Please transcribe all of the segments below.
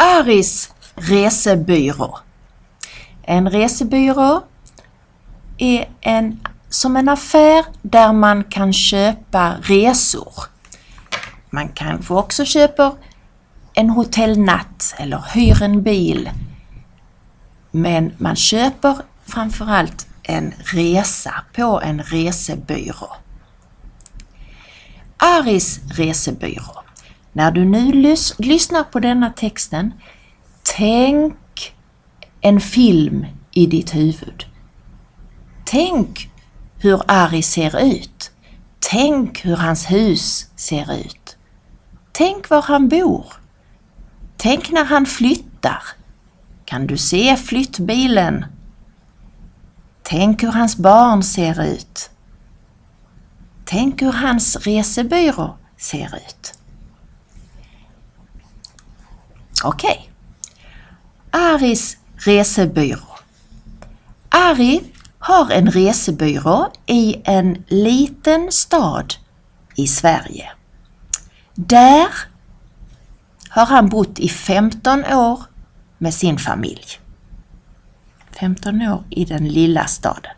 Aris resebyrå. En resebyrå är en, som en affär där man kan köpa resor. Man kanske också köper en hotellnatt eller hyr en bil. Men man köper framförallt en resa på en resebyrå. Aris resebyrå. När du nu lys lyssnar på denna texten, tänk en film i ditt huvud. Tänk hur Ari ser ut. Tänk hur hans hus ser ut. Tänk var han bor. Tänk när han flyttar. Kan du se flyttbilen? Tänk hur hans barn ser ut. Tänk hur hans resebyrå ser ut. Okej. Okay. Aris resebyrå. Ari har en resebyrå i en liten stad i Sverige. Där har han bott i 15 år med sin familj. 15 år i den lilla staden.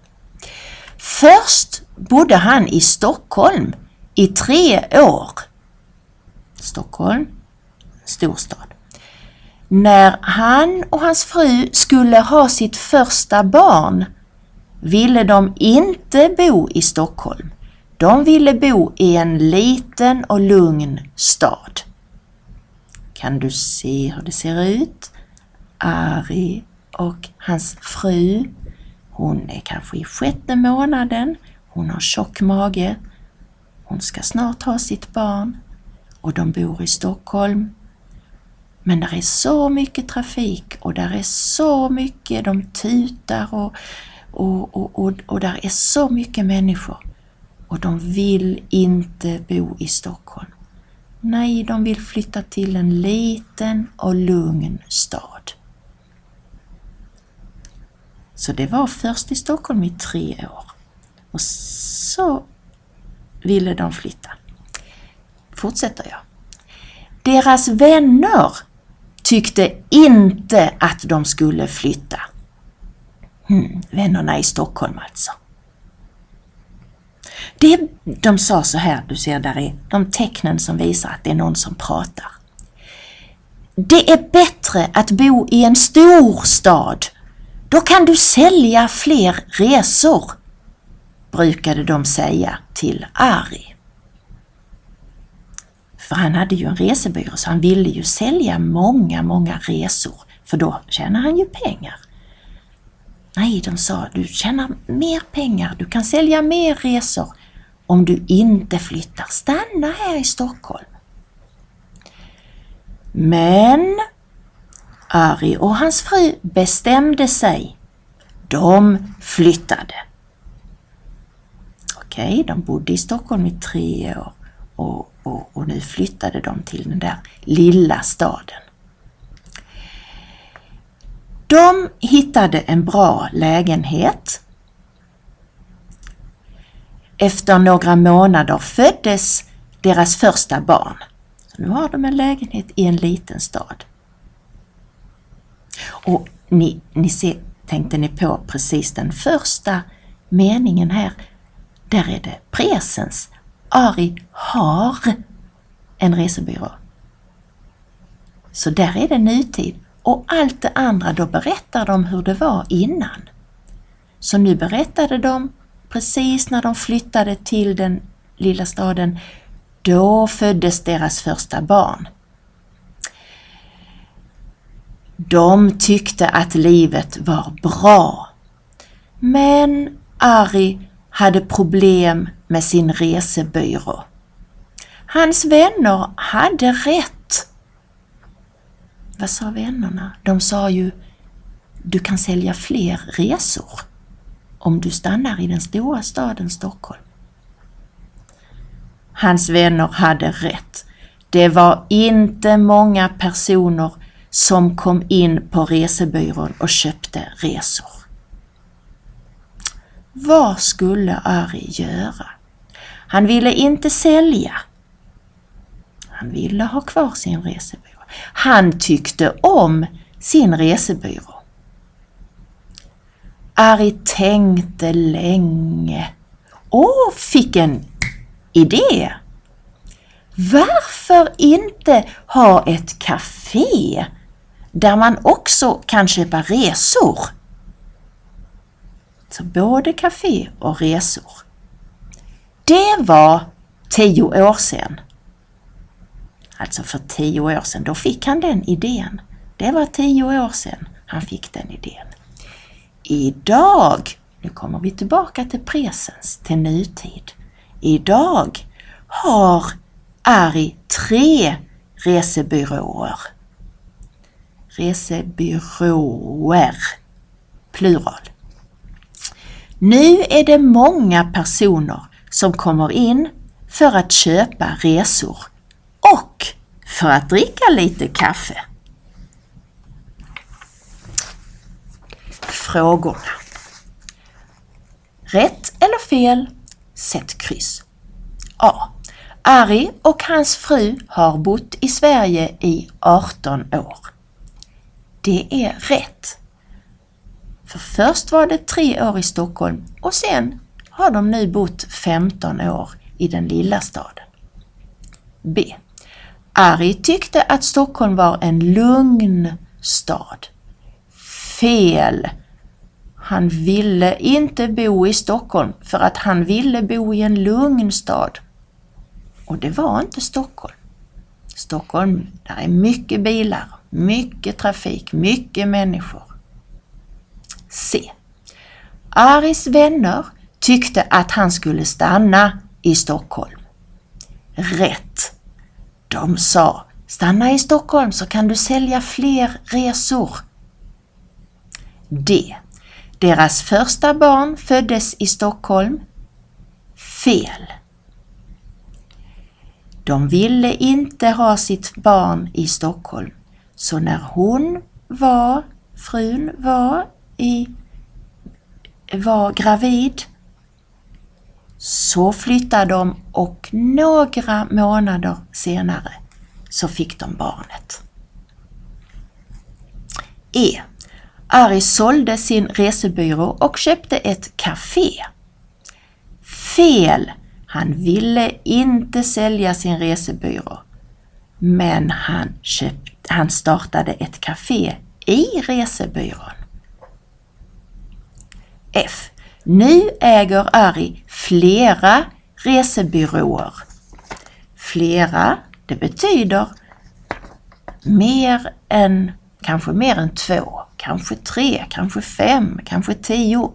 Först bodde han i Stockholm i tre år. Stockholm, storstad. När han och hans fru skulle ha sitt första barn ville de inte bo i Stockholm. De ville bo i en liten och lugn stad. Kan du se hur det ser ut? Ari och hans fru, hon är kanske i sjätte månaden, hon har tjock mage, hon ska snart ha sitt barn och de bor i Stockholm. Men där är så mycket trafik och där är så mycket, de tutar och, och, och, och, och där är så mycket människor. Och de vill inte bo i Stockholm. Nej, de vill flytta till en liten och lugn stad. Så det var först i Stockholm i tre år. Och så ville de flytta. Fortsätter jag. Deras vänner tyckte inte att de skulle flytta. Hmm, vännerna i Stockholm alltså. Det, de sa så här, du ser där är de tecknen som visar att det är någon som pratar. Det är bättre att bo i en stor stad. Då kan du sälja fler resor, brukade de säga till Ari. För han hade ju en resebyrå så han ville ju sälja många, många resor för då tjänar han ju pengar. Nej, de sa du tjänar mer pengar, du kan sälja mer resor om du inte flyttar. Stanna här i Stockholm. Men Ari och hans fru bestämde sig. De flyttade. Okej, okay, de bodde i Stockholm i tre år och, och, och nu flyttade de till den där lilla staden. De hittade en bra lägenhet. Efter några månader föddes deras första barn. Så nu har de en lägenhet i en liten stad. Och ni, ni ser, tänkte ni på precis den första meningen här. Där är det presens. Ari har en resebyrå. Så där är det nutid och allt det andra, då berättar de hur det var innan. Så nu berättade de precis när de flyttade till den lilla staden, då föddes deras första barn. De tyckte att livet var bra. Men Ari hade problem med sin resebyrå. Hans vänner hade rätt vad sa vännerna? De sa ju du kan sälja fler resor om du stannar i den stora staden Stockholm. Hans vänner hade rätt. Det var inte många personer som kom in på resebyrån och köpte resor. Vad skulle Ari göra? Han ville inte sälja. Han ville ha kvar sin resebyrå. Han tyckte om sin resebyrå. Ari tänkte länge och fick en idé. Varför inte ha ett café där man också kan köpa resor? Så både café och resor. Det var tio år sedan. Alltså för tio år sedan, då fick han den idén. Det var tio år sedan han fick den idén. Idag, nu kommer vi tillbaka till presens, till nutid. Idag har Ari tre resebyråer. Resebyråer, plural. Nu är det många personer som kommer in för att köpa resor och för att dricka lite kaffe. Frågorna. Rätt eller fel? Sätt kryss. A. Ari och hans fru har bott i Sverige i 18 år. Det är rätt. För först var det tre år i Stockholm och sen har de nu bott 15 år i den lilla staden. B. Ari tyckte att Stockholm var en lugn stad. Fel! Han ville inte bo i Stockholm för att han ville bo i en lugn stad. Och det var inte Stockholm. Stockholm, där är mycket bilar, mycket trafik, mycket människor. C. Aris vänner tyckte att han skulle stanna i Stockholm. Rätt! De sa Stanna i Stockholm så kan du sälja fler resor. D. Deras första barn föddes i Stockholm. Fel. De ville inte ha sitt barn i Stockholm. Så när hon var, frun var, i, var gravid så flyttade de och några månader senare så fick de barnet. E. Ari sålde sin resebyrå och köpte ett café. Fel! Han ville inte sälja sin resebyrå. Men han, köpt, han startade ett café i resebyrån. F. Nu äger Ari flera resebyråer. Flera, det betyder mer än, kanske mer än två, kanske tre, kanske fem, kanske tio.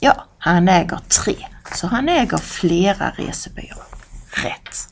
Ja, han äger tre, så han äger flera resebyråer. Rätt!